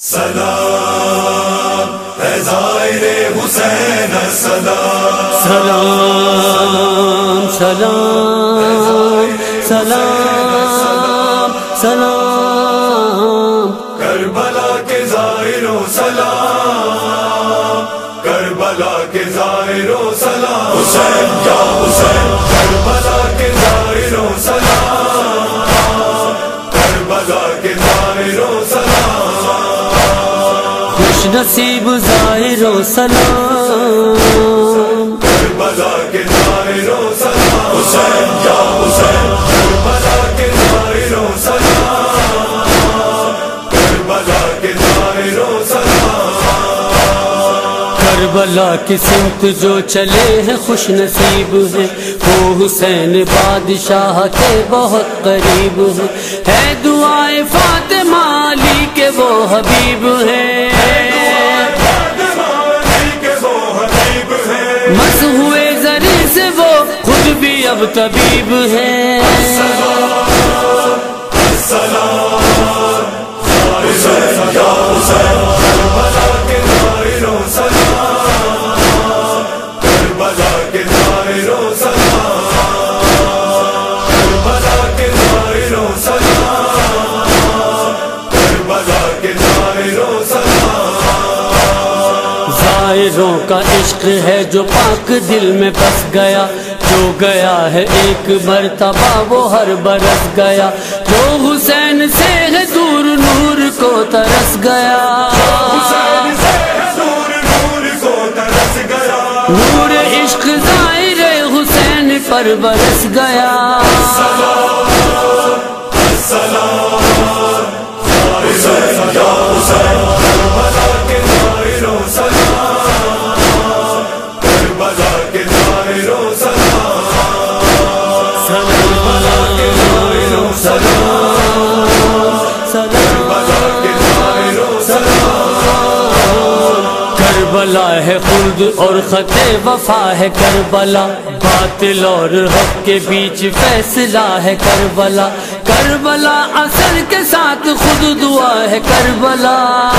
سلام ہے ظاہر حسین سلام سلام سلام سلام سلام کربلا کے ظاہر و سلام کربلا کے ظاہر و سلام حسین نصیب ظاہر و سلام۔ کربلا کے ظاہر و سلام۔ حسین یا کربلا کی سمت جو چلے ہیں خوش نصیب ہیں۔ وہ حسین بادشاہ کے بہت قریب ہیں۔ ہے دعائیں فاطمہ علی کے وہ حبیب ہیں۔ مس ہوئے زری سے وہ خود بھی اب طبیب ہیں۔ حسین ظاہروں کا عشق ہے جو پاک دل میں بس گیا، جو گیا ہے ایک مرتبہ، وہ ہر برس گیا۔ جو حسین سے ہے دور نور کو ترس گیا نور نور کو ترس گیا۔ نور عشق ظاہر حسین پر برس گیا۔ کربلا ہے خلد اور خط وفا ہے کربلا، باطل اور حق کے بیچ فیصلہ ہے کربلا۔ کربلا اثر کے ساتھ خود دعا ہے کربلا۔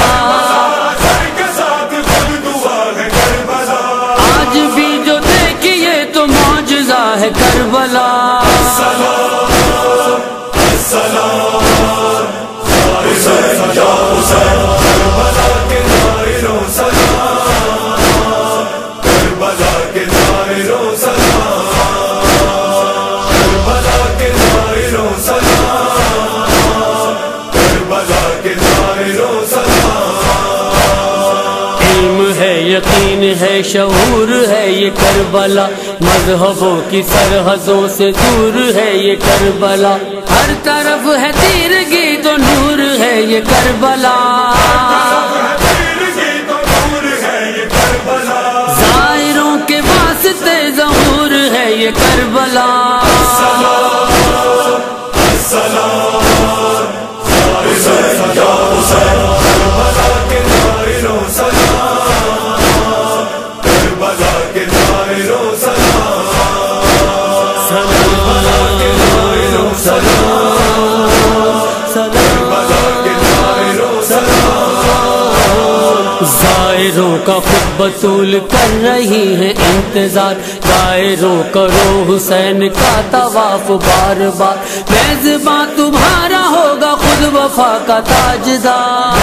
کے ساتھ خود دعا ہے کربلا آج بھی جو دیکھیے تو معجزہ ہے کربلا۔ یقین ہے، شعور ہے یہ کربلا۔ مذہبوں کی سرحدوں سے دور ہے یہ کربلا۔ ہر طرف ہے تیرگی تو نور ہے یہ کربلا۔ تیرگی تو دور ہے یہ کربلا ظاہروں کے واسطے ظہور ہے یہ کربلا۔ کا خود بطول کر رہی ہے انتظار۔ ظاہروں کرو حسین کا طواف بار بار۔ میزباں تمہارا ہوگا خود وفا کا تاجدار۔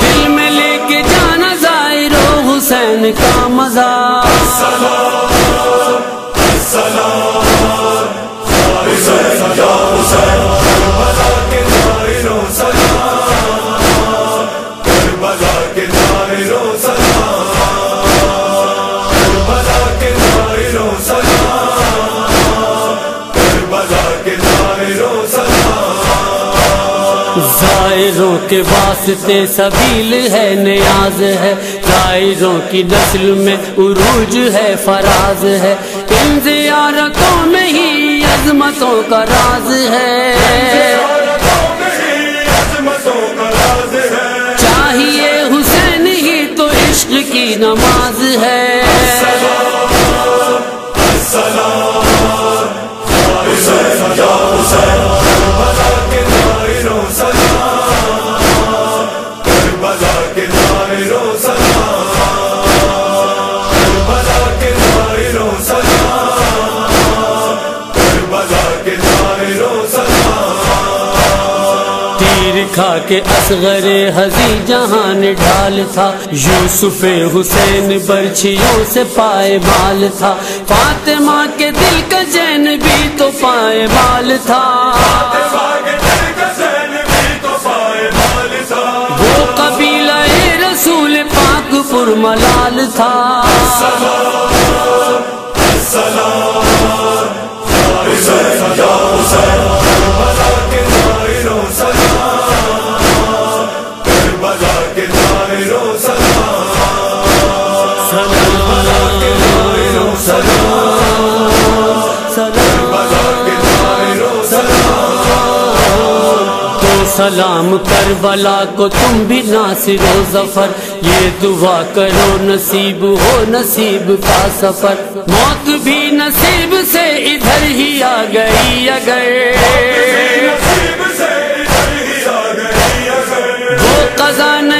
دل میں لے کے جانا ظاہرو حسین کا مزہ ظاہروں کے واسطے سبیل ہے نیاز ہے۔ ظاہروں کی نسل میں عروج ہے فراز ہے۔ ان زیارتوں میں ہی عظمتوں کا راز ہے۔ چاہیے حسین ہی تو عشق کی نماز ہے۔ دیکھا کہ اصغر حضی جہان ڈھال تھا۔ یوسف حسین برچھیوں سے پائے مال تھا۔ فاطمہ کے دل کا جین بھی تو پائے مال تھا۔ وہ قبیلہ رسول پاک پر ملال تھا سلام کربلا کو تم بھی ناصر و ظفر۔ یہ دعا کرو نصیب ہو نصیب کا سفر۔ موت بھی نصیب سے ادھر ہی آ گئی اگر۔ وہ قضا نہیں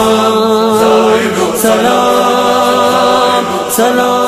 سلام سلام